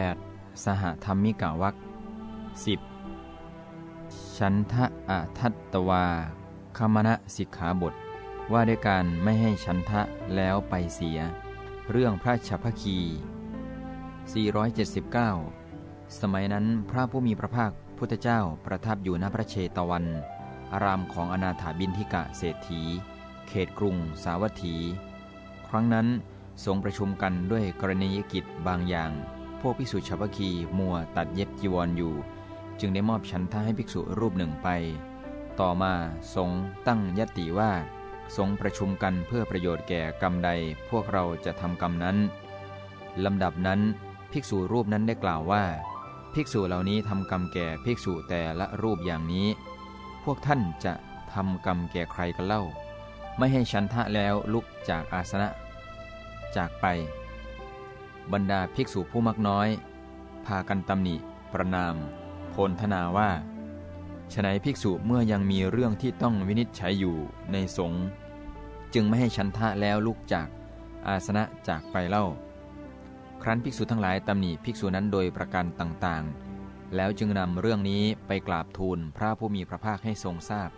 8. สหธรรมิกาวักสิบฉันทะอาทัตตวาคมณะสิกขาบท ว่าด้วยการไม่ให้ฉันทะแล้วไปเสีย เรื่องพระชพคี 479 สมัยนั้นพระผู้มีพระภาคพุทธเจ้าประทับอยู่ณพระเชตวัน อารามของอนาถาบินทิกะเศรษฐี เขตกรุงสาวัตถี ครั้งนั้นทรงประชุมกันด้วยกรณียกิจบางอย่าง พวกภิกษุชาวพคีมัวตัดเย็บจีวรออยู่ จึงได้มอบชันทะให้ภิกษุรูปหนึ่งไป ต่อมาทรงตั้งยติว่าทรงประชุมกันเพื่อประโยชน์แก่กรรมใดพวกเราจะทำกรรมนั้นลำดับนั้นภิกษุรูปนั้นได้กล่าวว่า ภิกษุเหล่านี้ทำกรรมแก่ภิกษุแต่ละรูปอย่างนี้ พวกท่านจะทำกรรมแก่ใครกันเล่า ไม่ให้ชันทะแล้วลุกจากอาสนะ จากไป บรรดาภิกษุผู้มักน้อย พากันตำหนิ ประนาม โพลธนาว่าฉนัยภิกษุเมื่อยังมีเรื่องที่ต้องวินิจฉัยอยู่ในสงฆ์จึงไม่ให้ชันทะแล้วลุกจากอาสนะจากไปเล่า ครั้นภิกษุทั้งหลายตำหนิภิกษุนั้นโดยประการต่างๆ แล้วจึงนำเรื่องนี้ไปกราบทูลพระผู้มีพระภาคให้ทรงทราบ